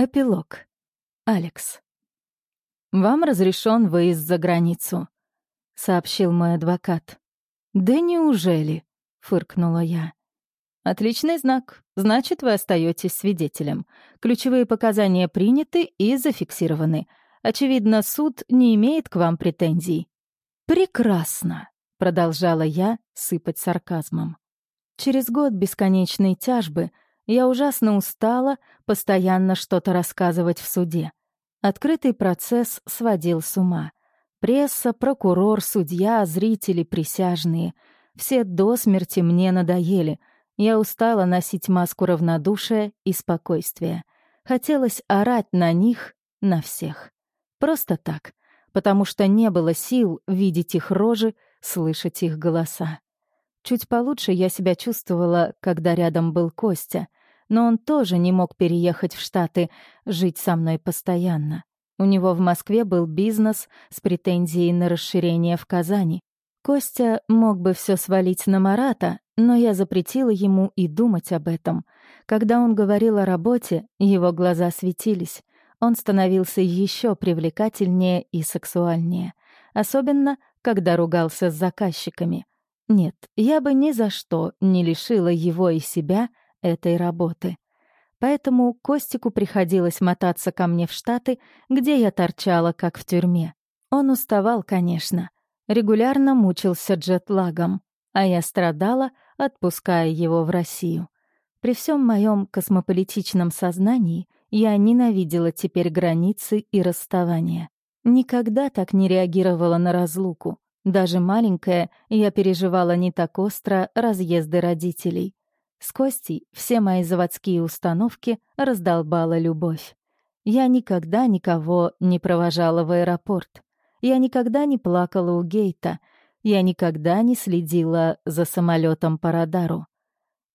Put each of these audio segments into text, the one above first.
Эпилог. Алекс. «Вам разрешен выезд за границу», — сообщил мой адвокат. «Да неужели?» — фыркнула я. «Отличный знак. Значит, вы остаетесь свидетелем. Ключевые показания приняты и зафиксированы. Очевидно, суд не имеет к вам претензий». «Прекрасно», — продолжала я сыпать сарказмом. Через год бесконечной тяжбы — я ужасно устала постоянно что-то рассказывать в суде. Открытый процесс сводил с ума. Пресса, прокурор, судья, зрители, присяжные — все до смерти мне надоели. Я устала носить маску равнодушия и спокойствия. Хотелось орать на них, на всех. Просто так, потому что не было сил видеть их рожи, слышать их голоса. Чуть получше я себя чувствовала, когда рядом был Костя — но он тоже не мог переехать в Штаты, жить со мной постоянно. У него в Москве был бизнес с претензией на расширение в Казани. Костя мог бы все свалить на Марата, но я запретила ему и думать об этом. Когда он говорил о работе, его глаза светились. Он становился еще привлекательнее и сексуальнее. Особенно, когда ругался с заказчиками. Нет, я бы ни за что не лишила его и себя этой работы. Поэтому Костику приходилось мотаться ко мне в Штаты, где я торчала, как в тюрьме. Он уставал, конечно, регулярно мучился джетлагом, а я страдала, отпуская его в Россию. При всем моем космополитичном сознании я ненавидела теперь границы и расставания. Никогда так не реагировала на разлуку. Даже маленькая, я переживала не так остро разъезды родителей. С Костей все мои заводские установки раздолбала любовь. Я никогда никого не провожала в аэропорт. Я никогда не плакала у гейта. Я никогда не следила за самолетом по радару.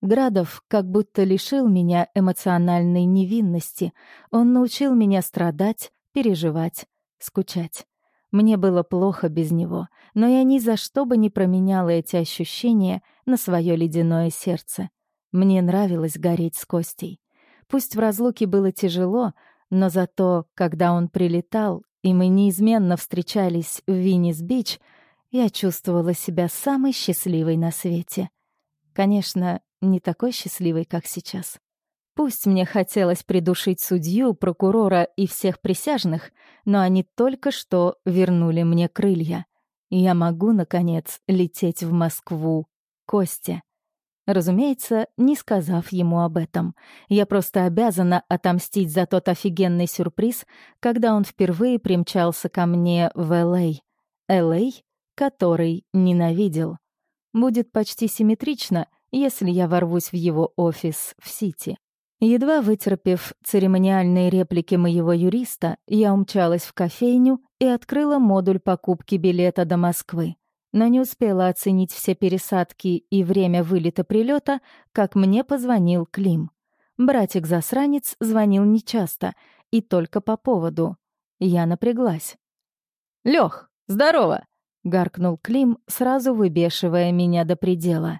Градов как будто лишил меня эмоциональной невинности. Он научил меня страдать, переживать, скучать. Мне было плохо без него, но я ни за что бы не променяла эти ощущения на свое ледяное сердце. Мне нравилось гореть с Костей. Пусть в разлуке было тяжело, но зато, когда он прилетал, и мы неизменно встречались в Венис-Бич, я чувствовала себя самой счастливой на свете. Конечно, не такой счастливой, как сейчас. Пусть мне хотелось придушить судью, прокурора и всех присяжных, но они только что вернули мне крылья. Я могу, наконец, лететь в Москву, Костя. Разумеется, не сказав ему об этом. Я просто обязана отомстить за тот офигенный сюрприз, когда он впервые примчался ко мне в Л.А. Л.А., который ненавидел. Будет почти симметрично, если я ворвусь в его офис в Сити. Едва вытерпев церемониальные реплики моего юриста, я умчалась в кофейню и открыла модуль покупки билета до Москвы но не успела оценить все пересадки и время вылета-прилета, как мне позвонил Клим. Братик-засранец звонил нечасто и только по поводу. Я напряглась. «Лёх, здорово!» — гаркнул Клим, сразу выбешивая меня до предела.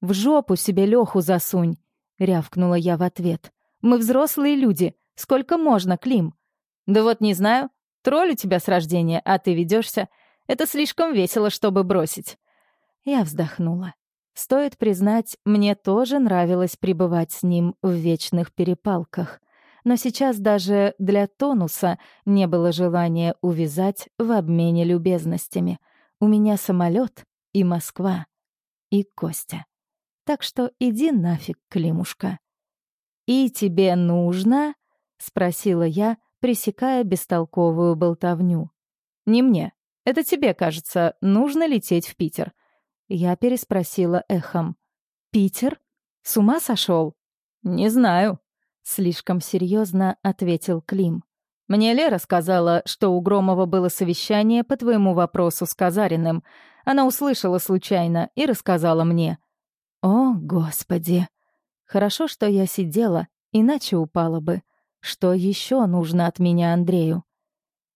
«В жопу себе Лёху засунь!» — рявкнула я в ответ. «Мы взрослые люди. Сколько можно, Клим?» «Да вот не знаю. Троллю тебя с рождения, а ты ведёшься. Это слишком весело, чтобы бросить». Я вздохнула. Стоит признать, мне тоже нравилось пребывать с ним в вечных перепалках. Но сейчас даже для тонуса не было желания увязать в обмене любезностями. У меня самолет и Москва, и Костя. Так что иди нафиг, Климушка. «И тебе нужно?» — спросила я, пресекая бестолковую болтовню. «Не мне. Это тебе, кажется, нужно лететь в Питер?» Я переспросила эхом. «Питер? С ума сошел?» «Не знаю», — слишком серьезно ответил Клим. «Мне Лера сказала, что у Громова было совещание по твоему вопросу с Казариным. Она услышала случайно и рассказала мне». «О, Господи! Хорошо, что я сидела, иначе упала бы. Что еще нужно от меня Андрею?»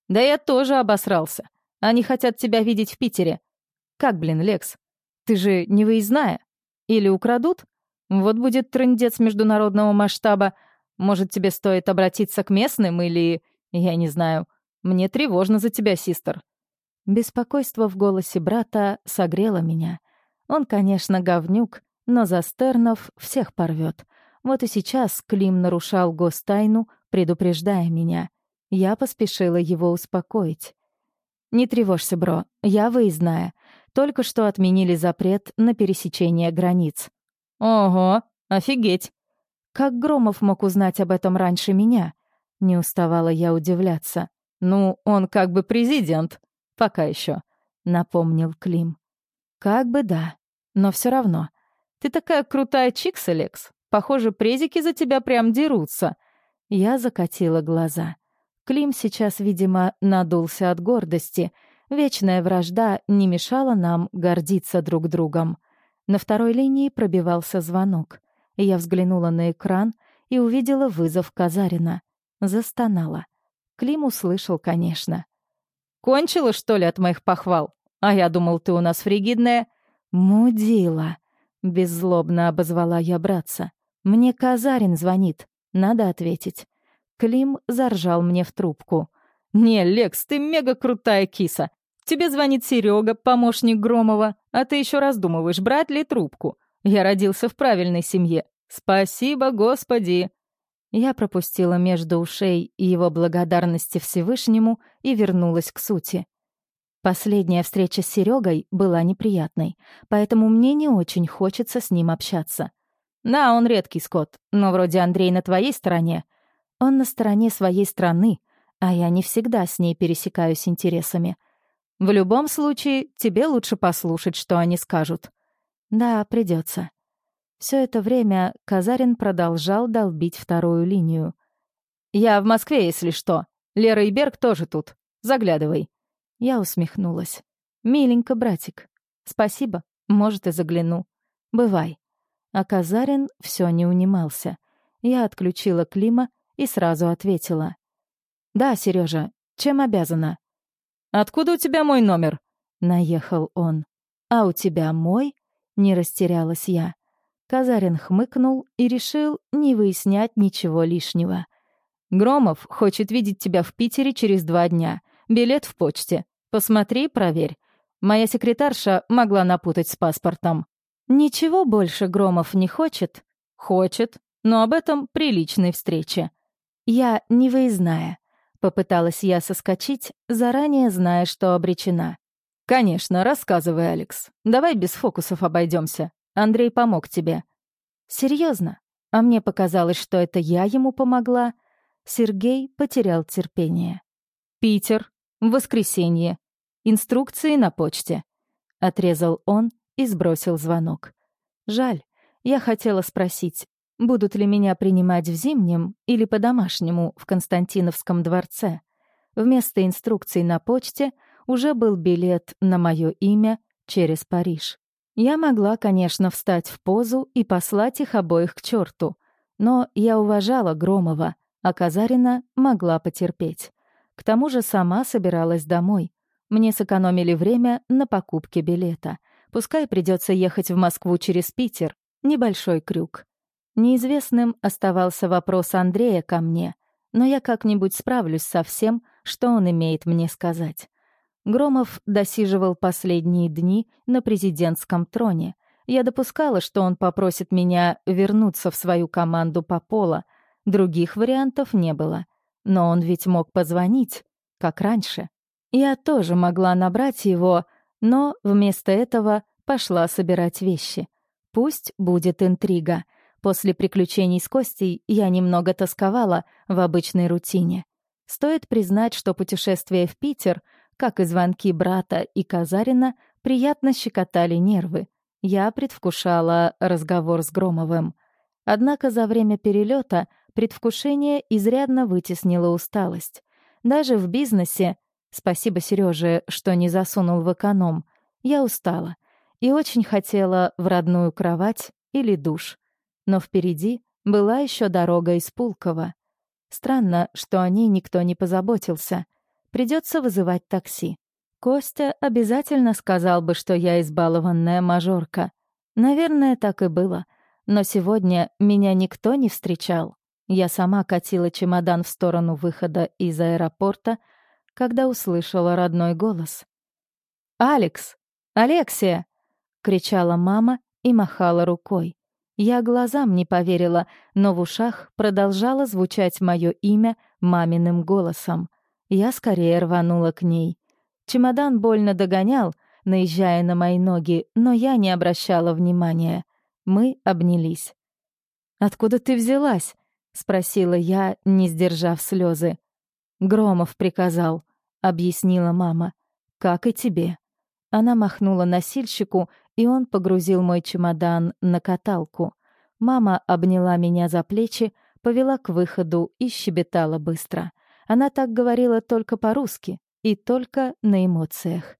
«Да я тоже обосрался. Они хотят тебя видеть в Питере. Как, блин, Лекс? Ты же не выездная? Или украдут? Вот будет трындец международного масштаба. Может, тебе стоит обратиться к местным или... Я не знаю. Мне тревожно за тебя, систер». Беспокойство в голосе брата согрело меня. Он, конечно, говнюк, но за Стернов всех порвет. Вот и сейчас Клим нарушал гостайну, предупреждая меня. Я поспешила его успокоить. «Не тревожься, бро, я выездная. Только что отменили запрет на пересечение границ». «Ого, офигеть!» Как Громов мог узнать об этом раньше меня? Не уставала я удивляться. «Ну, он как бы президент. Пока еще», — напомнил Клим. «Как бы да, но все равно. Ты такая крутая чикс, Алекс. Похоже, презики за тебя прям дерутся». Я закатила глаза. Клим сейчас, видимо, надулся от гордости. Вечная вражда не мешала нам гордиться друг другом. На второй линии пробивался звонок. Я взглянула на экран и увидела вызов Казарина. Застонала. Клим услышал, конечно. «Кончила, что ли, от моих похвал? А я думал, ты у нас фригидная». «Мудила», — беззлобно обозвала я братца. «Мне Казарин звонит. Надо ответить». Клим заржал мне в трубку. «Не, Лекс, ты мега крутая киса. Тебе звонит Серега, помощник Громова, а ты еще раздумываешь, брать ли трубку. Я родился в правильной семье. Спасибо, Господи!» Я пропустила между ушей его благодарности Всевышнему и вернулась к сути. Последняя встреча с Серегой была неприятной, поэтому мне не очень хочется с ним общаться. Да, он редкий скот, но вроде Андрей на твоей стороне. Он на стороне своей страны, а я не всегда с ней пересекаюсь интересами. В любом случае, тебе лучше послушать, что они скажут. Да, придется. Все это время Казарин продолжал долбить вторую линию. «Я в Москве, если что. Лера и Берг тоже тут. Заглядывай». Я усмехнулась. «Миленько, братик. Спасибо. Может, и загляну. Бывай». А Казарин все не унимался. Я отключила Клима и сразу ответила. «Да, Сережа, чем обязана?» «Откуда у тебя мой номер?» — наехал он. «А у тебя мой?» — не растерялась я. Казарин хмыкнул и решил не выяснять ничего лишнего. «Громов хочет видеть тебя в Питере через два дня. Билет в почте. Посмотри, проверь. Моя секретарша могла напутать с паспортом». «Ничего больше Громов не хочет?» «Хочет, но об этом при личной встрече. «Я не выездная», — попыталась я соскочить, заранее зная, что обречена. «Конечно, рассказывай, Алекс. Давай без фокусов обойдемся. Андрей помог тебе». Серьезно? А мне показалось, что это я ему помогла. Сергей потерял терпение. «Питер. Воскресенье. Инструкции на почте», — отрезал он и сбросил звонок. Жаль. Я хотела спросить, Будут ли меня принимать в Зимнем или по-домашнему в Константиновском дворце? Вместо инструкций на почте уже был билет на мое имя через Париж. Я могла, конечно, встать в позу и послать их обоих к черту, но я уважала Громова, а Казарина могла потерпеть. К тому же сама собиралась домой. Мне сэкономили время на покупке билета. Пускай придется ехать в Москву через Питер. Небольшой крюк. Неизвестным оставался вопрос Андрея ко мне, но я как-нибудь справлюсь со всем, что он имеет мне сказать. Громов досиживал последние дни на президентском троне. Я допускала, что он попросит меня вернуться в свою команду по пола. Других вариантов не было. Но он ведь мог позвонить, как раньше. Я тоже могла набрать его, но вместо этого пошла собирать вещи. Пусть будет интрига — После приключений с Костей я немного тосковала в обычной рутине. Стоит признать, что путешествие в Питер, как и звонки брата и Казарина, приятно щекотали нервы. Я предвкушала разговор с Громовым. Однако за время перелета предвкушение изрядно вытеснило усталость. Даже в бизнесе, спасибо Сереже, что не засунул в эконом, я устала и очень хотела в родную кровать или душ. Но впереди была еще дорога из Пулково. Странно, что о ней никто не позаботился. Придется вызывать такси. Костя обязательно сказал бы, что я избалованная мажорка. Наверное, так и было. Но сегодня меня никто не встречал. Я сама катила чемодан в сторону выхода из аэропорта, когда услышала родной голос. «Алекс! Алексия!» — кричала мама и махала рукой. Я глазам не поверила, но в ушах продолжало звучать мое имя маминым голосом. Я скорее рванула к ней. Чемодан больно догонял, наезжая на мои ноги, но я не обращала внимания. Мы обнялись. «Откуда ты взялась?» — спросила я, не сдержав слезы. «Громов приказал», — объяснила мама. «Как и тебе». Она махнула носильщику, и он погрузил мой чемодан на каталку. Мама обняла меня за плечи, повела к выходу и щебетала быстро. Она так говорила только по-русски и только на эмоциях.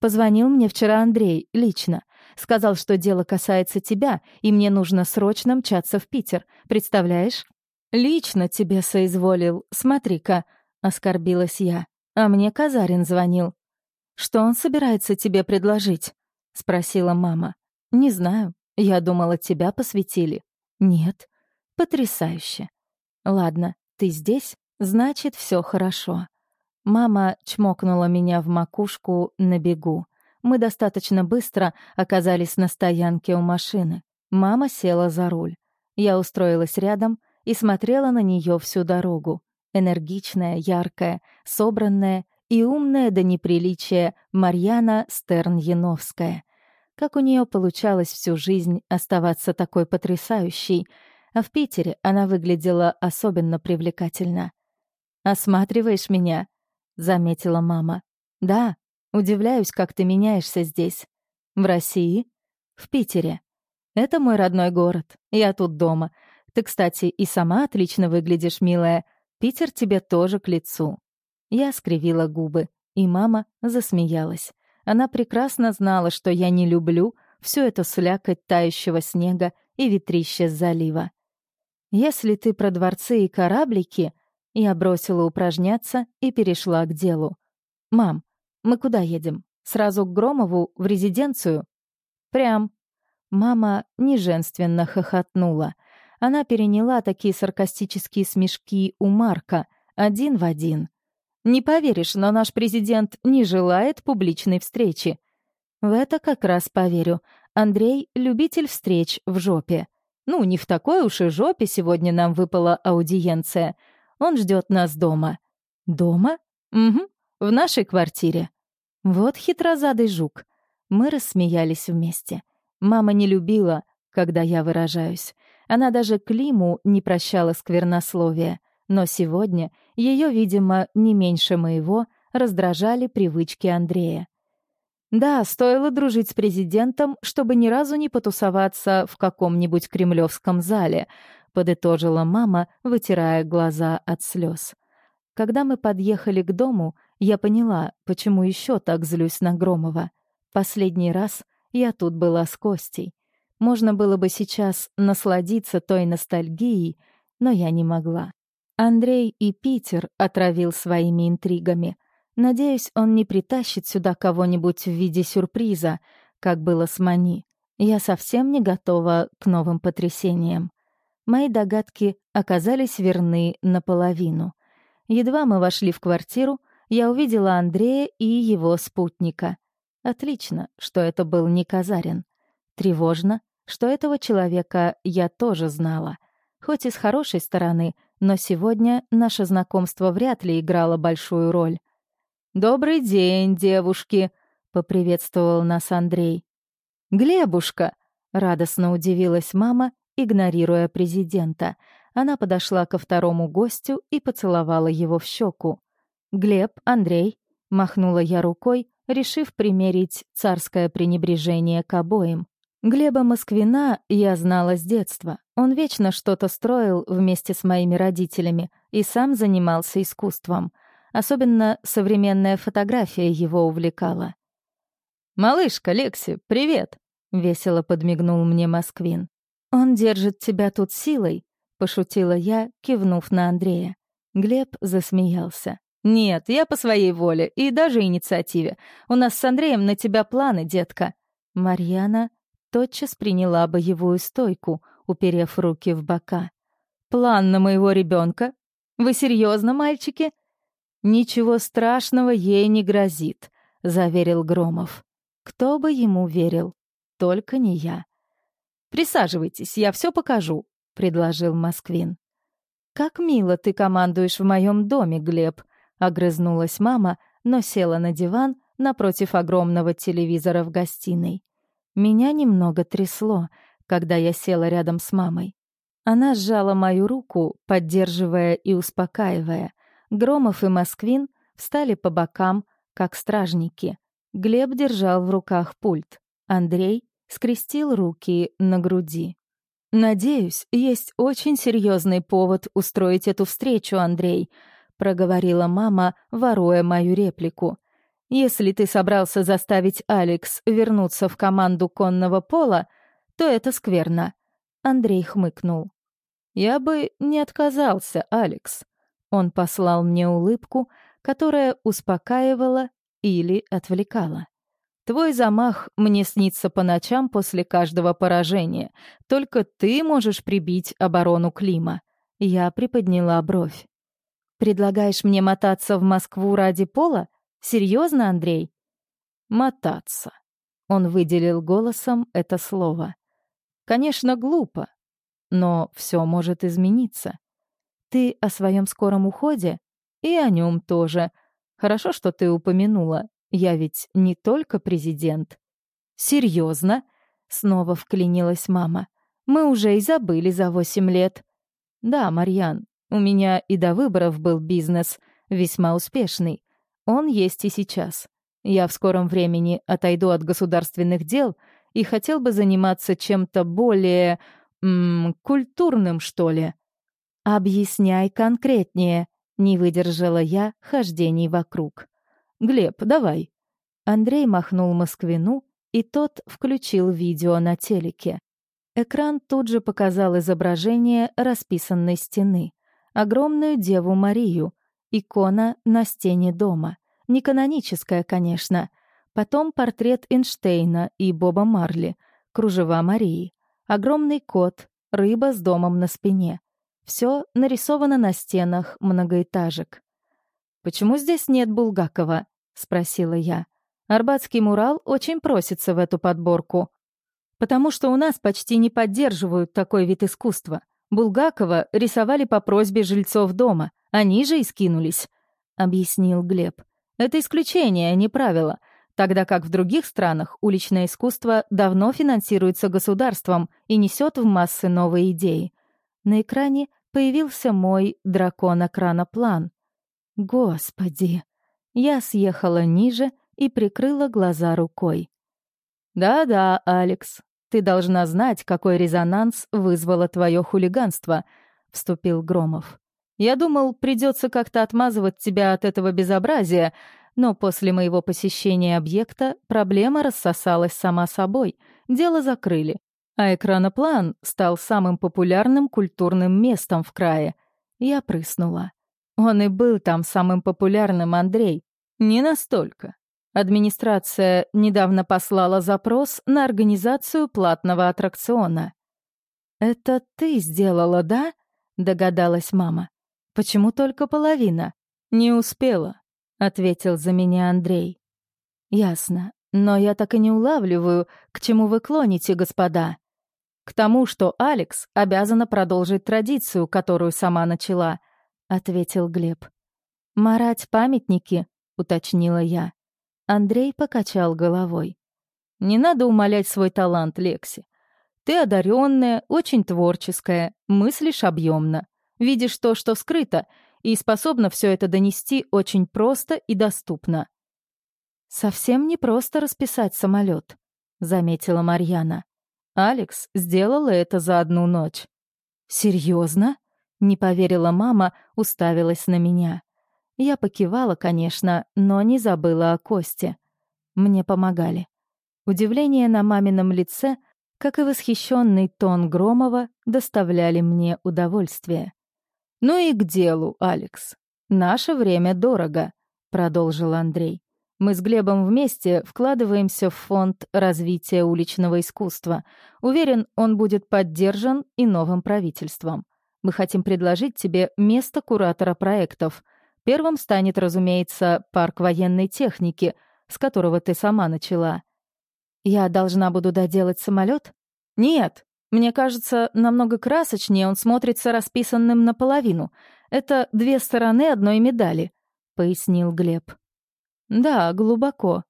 Позвонил мне вчера Андрей, лично. Сказал, что дело касается тебя, и мне нужно срочно мчаться в Питер. Представляешь? Лично тебе соизволил. Смотри-ка, оскорбилась я. А мне Казарин звонил. Что он собирается тебе предложить? Спросила мама. Не знаю. Я думала, тебя посвятили. Нет. Потрясающе. Ладно, ты здесь, значит, все хорошо. Мама чмокнула меня в макушку на бегу. Мы достаточно быстро оказались на стоянке у машины. Мама села за руль. Я устроилась рядом и смотрела на нее всю дорогу. Энергичная, яркая, собранная и умная до неприличия Марьяна Стерн-Яновская. Как у нее получалось всю жизнь оставаться такой потрясающей, а в Питере она выглядела особенно привлекательно. «Осматриваешь меня?» — заметила мама. «Да, удивляюсь, как ты меняешься здесь. В России? В Питере. Это мой родной город. Я тут дома. Ты, кстати, и сама отлично выглядишь, милая. Питер тебе тоже к лицу». Я скривила губы, и мама засмеялась. Она прекрасно знала, что я не люблю все это слякоть тающего снега и ветрище залива. «Если ты про дворцы и кораблики, я бросила упражняться и перешла к делу. «Мам, мы куда едем? Сразу к Громову в резиденцию?» «Прям». Мама неженственно хохотнула. Она переняла такие саркастические смешки у Марка, один в один. «Не поверишь, но наш президент не желает публичной встречи». В это как раз поверю. Андрей — любитель встреч в жопе. Ну, не в такой уж и жопе сегодня нам выпала аудиенция — он ждет нас дома. Дома? Угу, в нашей квартире. Вот хитрозадый жук. Мы рассмеялись вместе. Мама не любила, когда я выражаюсь. Она даже Климу не прощала сквернословия. Но сегодня ее, видимо, не меньше моего, раздражали привычки Андрея. Да, стоило дружить с президентом, чтобы ни разу не потусоваться в каком-нибудь кремлевском зале, — подытожила мама, вытирая глаза от слез. Когда мы подъехали к дому, я поняла, почему еще так злюсь на Громова. Последний раз я тут была с Костей. Можно было бы сейчас насладиться той ностальгией, но я не могла. Андрей и Питер отравил своими интригами. Надеюсь, он не притащит сюда кого-нибудь в виде сюрприза, как было с Мани. Я совсем не готова к новым потрясениям. Мои догадки оказались верны наполовину. Едва мы вошли в квартиру, я увидела Андрея и его спутника. Отлично, что это был не Казарин. Тревожно, что этого человека я тоже знала. Хоть и с хорошей стороны, но сегодня наше знакомство вряд ли играло большую роль. «Добрый день, девушки!» — поприветствовал нас Андрей. «Глебушка!» — радостно удивилась мама игнорируя президента. Она подошла ко второму гостю и поцеловала его в щеку. «Глеб, Андрей», — махнула я рукой, решив примерить царское пренебрежение к обоим. Глеба Москвина я знала с детства. Он вечно что-то строил вместе с моими родителями и сам занимался искусством. Особенно современная фотография его увлекала. «Малышка, Лекси, привет!» — весело подмигнул мне Москвин. «Он держит тебя тут силой», — пошутила я, кивнув на Андрея. Глеб засмеялся. «Нет, я по своей воле и даже инициативе. У нас с Андреем на тебя планы, детка». Марьяна тотчас приняла боевую стойку, уперев руки в бока. план на моего ребенка? Вы серьезно, мальчики?» «Ничего страшного ей не грозит», — заверил Громов. «Кто бы ему верил? Только не я». «Присаживайтесь, я все покажу», — предложил Москвин. «Как мило ты командуешь в моем доме, Глеб», — огрызнулась мама, но села на диван напротив огромного телевизора в гостиной. Меня немного трясло, когда я села рядом с мамой. Она сжала мою руку, поддерживая и успокаивая. Громов и Москвин встали по бокам, как стражники. Глеб держал в руках пульт. Андрей скрестил руки на груди. «Надеюсь, есть очень серьезный повод устроить эту встречу, Андрей», — проговорила мама, воруя мою реплику. «Если ты собрался заставить Алекс вернуться в команду конного пола, то это скверно». Андрей хмыкнул. «Я бы не отказался, Алекс». Он послал мне улыбку, которая успокаивала или отвлекала. Твой замах мне снится по ночам после каждого поражения. Только ты можешь прибить оборону Клима. Я приподняла бровь. Предлагаешь мне мотаться в Москву ради пола? Серьезно, Андрей? Мотаться. Он выделил голосом это слово. Конечно, глупо, но все может измениться. Ты о своем скором уходе и о нем тоже. Хорошо, что ты упомянула. Я ведь не только президент. Серьезно? Снова вклинилась мама. Мы уже и забыли за восемь лет. Да, Марьян, у меня и до выборов был бизнес, весьма успешный. Он есть и сейчас. Я в скором времени отойду от государственных дел и хотел бы заниматься чем-то более... М -м, культурным, что ли. «Объясняй конкретнее», — не выдержала я хождений вокруг. «Глеб, давай». Андрей махнул Москвину, и тот включил видео на телеке. Экран тут же показал изображение расписанной стены. Огромную Деву Марию, икона на стене дома. Не каноническая, конечно. Потом портрет Эйнштейна и Боба Марли, кружева Марии. Огромный кот, рыба с домом на спине. Все нарисовано на стенах многоэтажек. «Почему здесь нет Булгакова?» — спросила я. «Арбатский мурал очень просится в эту подборку. Потому что у нас почти не поддерживают такой вид искусства. Булгакова рисовали по просьбе жильцов дома, они же и скинулись», — объяснил Глеб. «Это исключение, а не правило, тогда как в других странах уличное искусство давно финансируется государством и несет в массы новые идеи. На экране появился мой дракон-экраноплан. Господи! Я съехала ниже и прикрыла глаза рукой. «Да-да, Алекс, ты должна знать, какой резонанс вызвало твое хулиганство», — вступил Громов. «Я думал, придется как-то отмазывать тебя от этого безобразия, но после моего посещения объекта проблема рассосалась сама собой, дело закрыли, а экраноплан стал самым популярным культурным местом в крае. Я прыснула. Он и был там самым популярным, Андрей. Не настолько. Администрация недавно послала запрос на организацию платного аттракциона. «Это ты сделала, да?» — догадалась мама. «Почему только половина?» «Не успела», — ответил за меня Андрей. «Ясно. Но я так и не улавливаю, к чему вы клоните, господа. К тому, что Алекс обязана продолжить традицию, которую сама начала —— ответил Глеб. «Марать памятники?» — уточнила я. Андрей покачал головой. «Не надо умалять свой талант, Лекси. Ты одаренная, очень творческая, мыслишь объемно, видишь то, что скрыто, и способна все это донести очень просто и доступно». «Совсем не просто расписать самолет», — заметила Марьяна. Алекс сделала это за одну ночь. «Серьезно?» Не поверила мама, уставилась на меня. Я покивала, конечно, но не забыла о Косте. Мне помогали. Удивление на мамином лице, как и восхищенный тон Громова, доставляли мне удовольствие. «Ну и к делу, Алекс. Наше время дорого», — продолжил Андрей. «Мы с Глебом вместе вкладываемся в фонд развития уличного искусства. Уверен, он будет поддержан и новым правительством. Мы хотим предложить тебе место куратора проектов. Первым станет, разумеется, парк военной техники, с которого ты сама начала. Я должна буду доделать самолет? Нет. Мне кажется, намного красочнее он смотрится расписанным наполовину. Это две стороны одной медали, пояснил Глеб. Да, глубоко,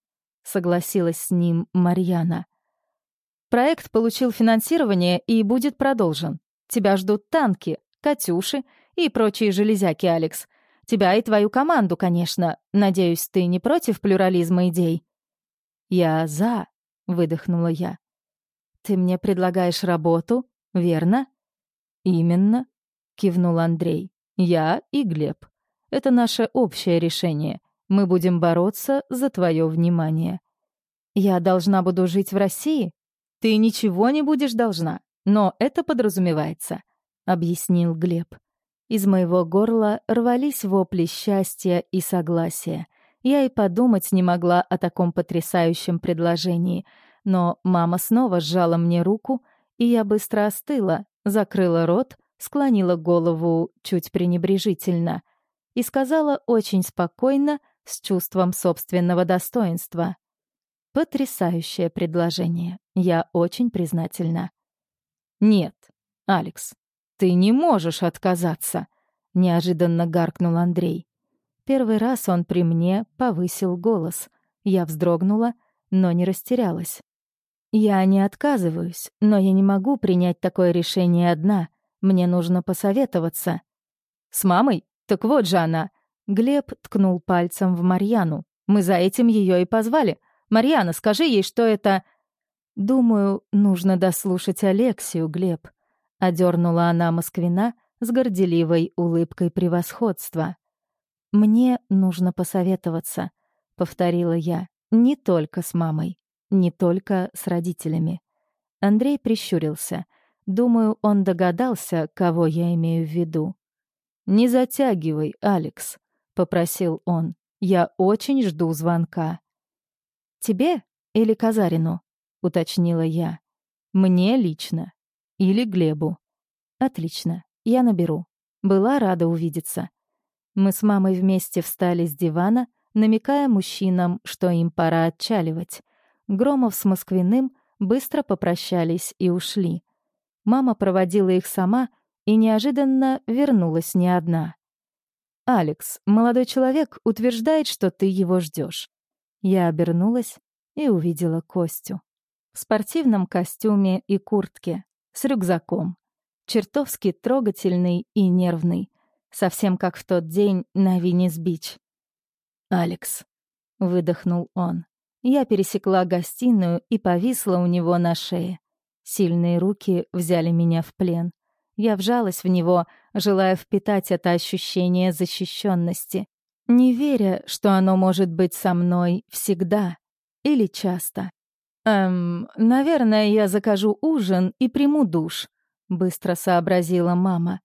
согласилась с ним Марьяна. Проект получил финансирование и будет продолжен. Тебя ждут танки, Катюши и прочие железяки, Алекс. Тебя и твою команду, конечно. Надеюсь, ты не против плюрализма идей?» «Я за», — выдохнула я. «Ты мне предлагаешь работу, верно?» «Именно», — кивнул Андрей. «Я и Глеб. Это наше общее решение. Мы будем бороться за твое внимание». «Я должна буду жить в России?» «Ты ничего не будешь должна, но это подразумевается», — объяснил Глеб. Из моего горла рвались вопли счастья и согласия. Я и подумать не могла о таком потрясающем предложении, но мама снова сжала мне руку, и я быстро остыла, закрыла рот, склонила голову чуть пренебрежительно и сказала очень спокойно, с чувством собственного достоинства. Потрясающее предложение. Я очень признательна. Нет, Алекс, ты не можешь отказаться, неожиданно гаркнул Андрей. Первый раз он при мне повысил голос. Я вздрогнула, но не растерялась. Я не отказываюсь, но я не могу принять такое решение одна. Мне нужно посоветоваться. С мамой? Так вот же она. Глеб ткнул пальцем в Марьяну. Мы за этим ее и позвали. Марьяна, скажи ей, что это...» «Думаю, нужно дослушать Алексию, Глеб», — одернула она Москвина с горделивой улыбкой превосходства. «Мне нужно посоветоваться», — повторила я, — «не только с мамой, не только с родителями». Андрей прищурился. Думаю, он догадался, кого я имею в виду. «Не затягивай, Алекс», — попросил он. «Я очень жду звонка». «Тебе или Казарину?» — уточнила я. «Мне лично. Или Глебу». «Отлично. Я наберу. Была рада увидеться». Мы с мамой вместе встали с дивана, намекая мужчинам, что им пора отчаливать. Громов с Москвиным быстро попрощались и ушли. Мама проводила их сама и неожиданно вернулась не одна. «Алекс, молодой человек утверждает, что ты его ждешь. Я обернулась и увидела Костю. В спортивном костюме и куртке, с рюкзаком. Чертовски трогательный и нервный. Совсем как в тот день на Венис-Бич. «Алекс», — выдохнул он. Я пересекла гостиную и повисла у него на шее. Сильные руки взяли меня в плен. Я вжалась в него, желая впитать это ощущение защищенности, не веря, что оно может быть со мной всегда или часто. «Эм, наверное, я закажу ужин и приму душ», — быстро сообразила мама.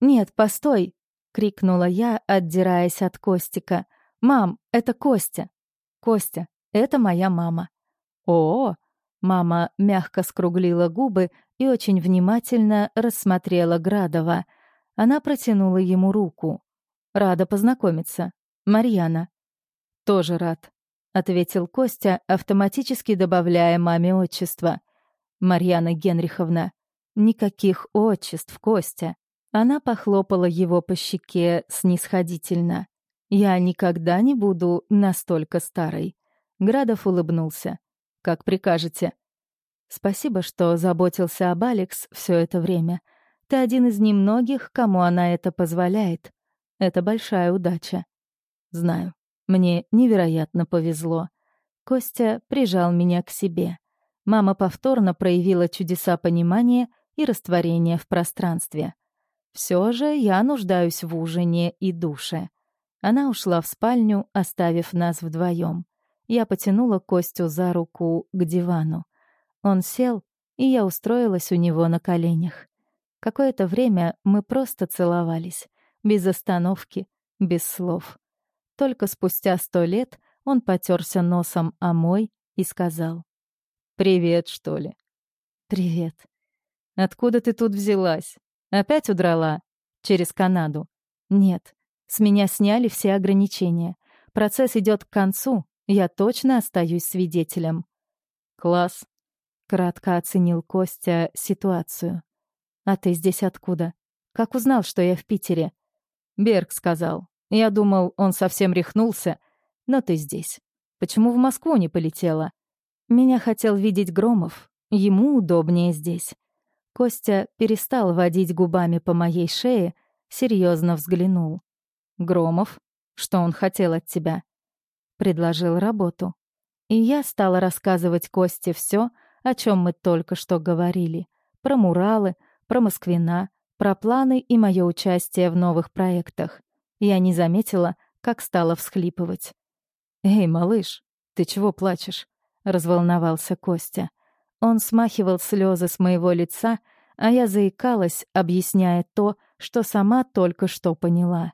«Нет, постой!» — крикнула я, отдираясь от Костика. «Мам, это Костя!» «Костя, это моя мама». «О!» — мама мягко скруглила губы и очень внимательно рассмотрела Градова. Она протянула ему руку. «Рада познакомиться. Марьяна». «Тоже рад», — ответил Костя, автоматически добавляя маме отчество. «Марьяна Генриховна». «Никаких отчеств, Костя». Она похлопала его по щеке снисходительно. «Я никогда не буду настолько старой». Градов улыбнулся. «Как прикажете». «Спасибо, что заботился об Алекс все это время. Ты один из немногих, кому она это позволяет. Это большая удача». Знаю, мне невероятно повезло. Костя прижал меня к себе. Мама повторно проявила чудеса понимания и растворения в пространстве. Все же я нуждаюсь в ужине и душе. Она ушла в спальню, оставив нас вдвоем. Я потянула Костю за руку к дивану. Он сел, и я устроилась у него на коленях. Какое-то время мы просто целовались, без остановки, без слов. Только спустя сто лет он потерся носом о мой и сказал. «Привет, что ли?» «Привет. Откуда ты тут взялась? Опять удрала? через Канаду. Нет, с меня сняли все ограничения. Процесс идет к концу, я точно остаюсь свидетелем. Класс. Кратко оценил Костя ситуацию. А ты здесь откуда? Как узнал, что я в Питере? Берг сказал. Я думал, он совсем рехнулся, но ты здесь. Почему в Москву не полетела? Меня хотел видеть Громов. Ему удобнее здесь. Костя перестал водить губами по моей шее, серьезно взглянул. «Громов? Что он хотел от тебя?» Предложил работу. И я стала рассказывать Косте все, о чем мы только что говорили. Про муралы, про Москвина, про планы и мое участие в новых проектах. Я не заметила, как стала всхлипывать. «Эй, малыш, ты чего плачешь?» — разволновался Костя. Он смахивал слезы с моего лица, а я заикалась, объясняя то, что сама только что поняла.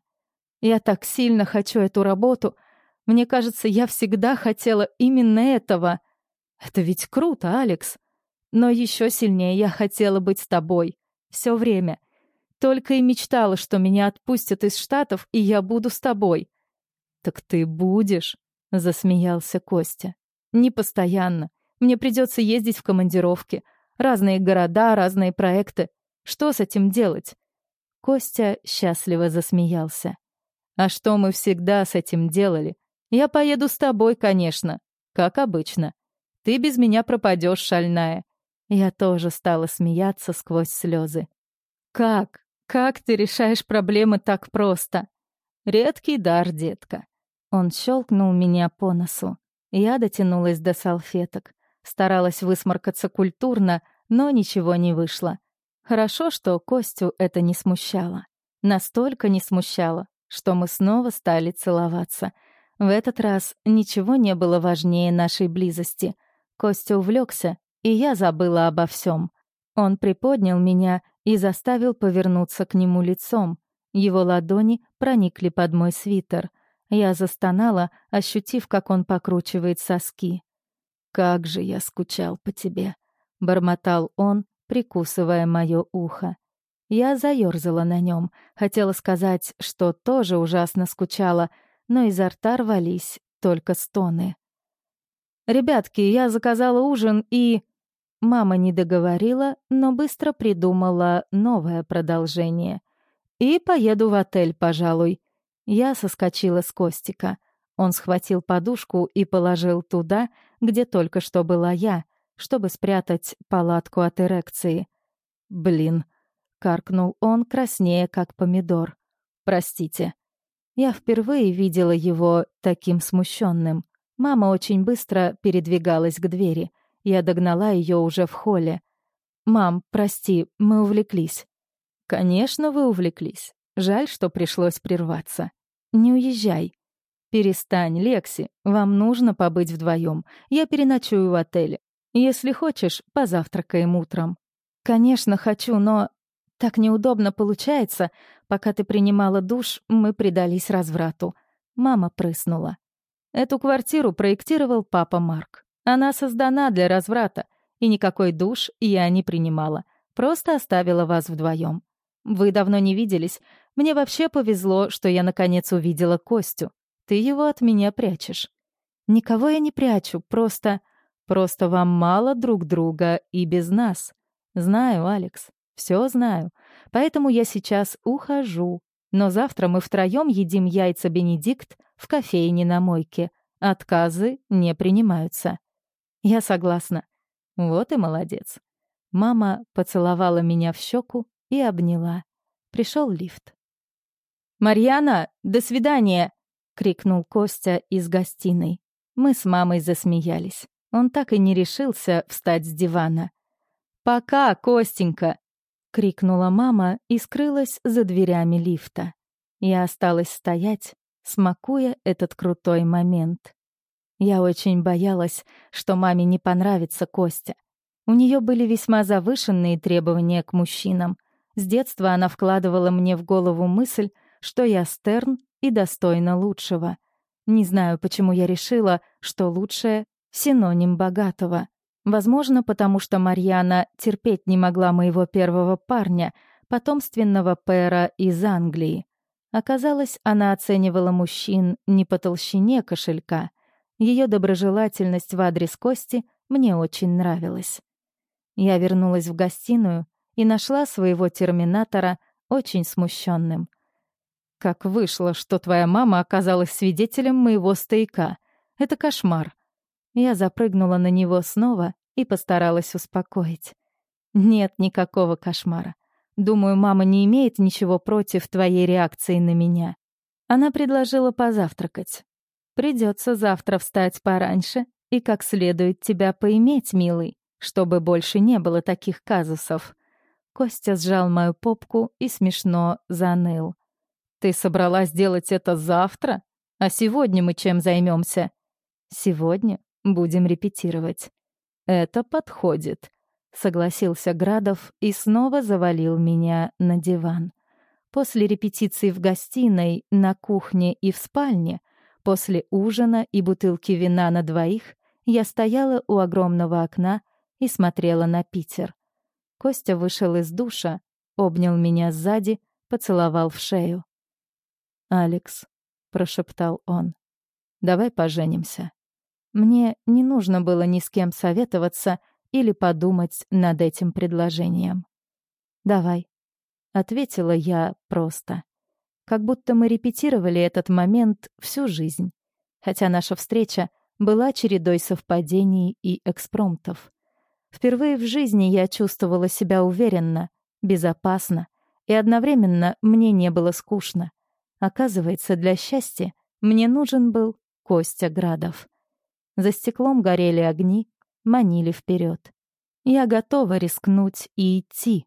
Я так сильно хочу эту работу. Мне кажется, я всегда хотела именно этого. Это ведь круто, Алекс. Но еще сильнее я хотела быть с тобой. Все время. Только и мечтала, что меня отпустят из Штатов, и я буду с тобой. «Так ты будешь?» — засмеялся Костя. «Не постоянно. Мне придется ездить в командировки. Разные города, разные проекты. Что с этим делать?» Костя счастливо засмеялся. «А что мы всегда с этим делали? Я поеду с тобой, конечно, как обычно. Ты без меня пропадешь, шальная». Я тоже стала смеяться сквозь слезы. «Как? Как ты решаешь проблемы так просто? Редкий дар, детка. Он щелкнул меня по носу. Я дотянулась до салфеток. Старалась высморкаться культурно, но ничего не вышло. Хорошо, что Костю это не смущало. Настолько не смущало, что мы снова стали целоваться. В этот раз ничего не было важнее нашей близости. Костя увлекся, и я забыла обо всем. Он приподнял меня и заставил повернуться к нему лицом. Его ладони проникли под мой свитер. Я застонала, ощутив, как он покручивает соски. «Как же я скучал по тебе!» — бормотал он, прикусывая мое ухо. Я заёрзала на нем, хотела сказать, что тоже ужасно скучала, но изо рта рвались только стоны. «Ребятки, я заказала ужин и...» Мама не договорила, но быстро придумала новое продолжение. «И поеду в отель, пожалуй». Я соскочила с Костика. Он схватил подушку и положил туда, где только что была я, чтобы спрятать палатку от эрекции. «Блин», — каркнул он, краснее, как помидор. «Простите». Я впервые видела его таким смущенным. Мама очень быстро передвигалась к двери — я догнала ее уже в холле. «Мам, прости, мы увлеклись». «Конечно, вы увлеклись. Жаль, что пришлось прерваться. Не уезжай». «Перестань, Лекси, вам нужно побыть вдвоем. Я переночую в отеле. Если хочешь, позавтракаем утром». «Конечно, хочу, но так неудобно получается. Пока ты принимала душ, мы предались разврату». Мама прыснула. Эту квартиру проектировал папа Марк. Она создана для разврата, и никакой душ я не принимала. Просто оставила вас вдвоем. Вы давно не виделись. Мне вообще повезло, что я наконец увидела Костю. Ты его от меня прячешь. Никого я не прячу, просто... Просто вам мало друг друга и без нас. Знаю, Алекс, все знаю. Поэтому я сейчас ухожу. Но завтра мы втроем едим яйца Бенедикт в кофейне на мойке. Отказы не принимаются. Я согласна. Вот и молодец. Мама поцеловала меня в щеку и обняла. Пришел лифт. «Марьяна, до свидания!» — крикнул Костя из гостиной. Мы с мамой засмеялись. Он так и не решился встать с дивана. «Пока, Костенька!» — крикнула мама и скрылась за дверями лифта. Я осталась стоять, смакуя этот крутой момент. Я очень боялась, что маме не понравится Костя. У нее были весьма завышенные требования к мужчинам. С детства она вкладывала мне в голову мысль, что я стерн и достойна лучшего. Не знаю, почему я решила, что лучшее — синоним богатого. Возможно, потому что Марьяна терпеть не могла моего первого парня, потомственного пэра из Англии. Оказалось, она оценивала мужчин не по толщине кошелька. Ее доброжелательность в адрес Кости мне очень нравилась. Я вернулась в гостиную и нашла своего терминатора очень смущенным. «Как вышло, что твоя мама оказалась свидетелем моего стояка. Это кошмар». Я запрыгнула на него снова и постаралась успокоить. «Нет никакого кошмара. Думаю, мама не имеет ничего против твоей реакции на меня. Она предложила позавтракать. Придется завтра встать пораньше и как следует тебя поиметь, милый, чтобы больше не было таких казусов. Костя сжал мою попку и смешно заныл. Ты собралась делать это завтра? А сегодня мы чем займемся? Сегодня будем репетировать. Это подходит. Согласился Градов и снова завалил меня на диван. После репетиции в гостиной, на кухне и в спальне, после ужина и бутылки вина на двоих, я стояла у огромного окна и смотрела на Питер. Костя вышел из душа, обнял меня сзади, поцеловал в шею. «Алекс», — прошептал он, — «давай поженимся». Мне не нужно было ни с кем советоваться — или подумать над этим предложением. «Давай», — ответила я просто. Как будто мы репетировали этот момент всю жизнь, хотя наша встреча была чередой совпадений и экспромтов. Впервые в жизни я чувствовала себя уверенно, безопасно, и одновременно мне не было скучно. Оказывается, для счастья мне нужен был Костя Градов. За стеклом горели огни, манили вперед. Я готова рискнуть и идти,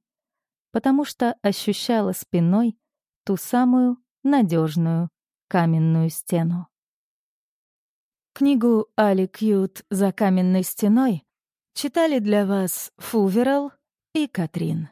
потому что ощущала спиной ту самую надежную каменную стену. Книгу «Али Кьют за каменной стеной» читали для вас Фуверал и Катрин.